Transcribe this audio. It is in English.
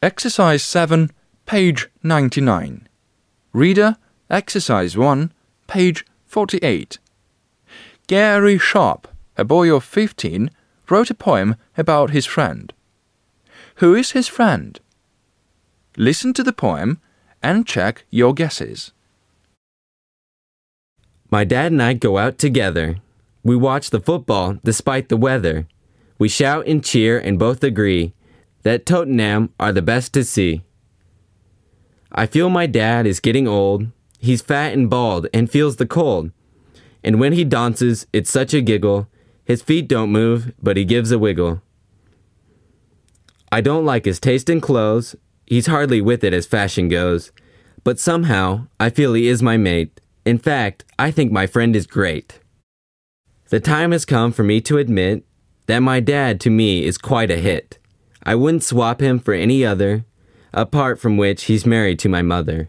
Exercise 7, page 99. Reader, Exercise 1, page 48. Gary Sharp, a boy of 15, wrote a poem about his friend. Who is his friend? Listen to the poem and check your guesses. My dad and I go out together. We watch the football despite the weather. We shout and cheer and both agree that Tottenham are the best to see. I feel my dad is getting old. He's fat and bald and feels the cold. And when he dances, it's such a giggle. His feet don't move, but he gives a wiggle. I don't like his taste in clothes. He's hardly with it as fashion goes. But somehow, I feel he is my mate. In fact, I think my friend is great. The time has come for me to admit that my dad to me is quite a hit. I wouldn't swap him for any other, apart from which he's married to my mother.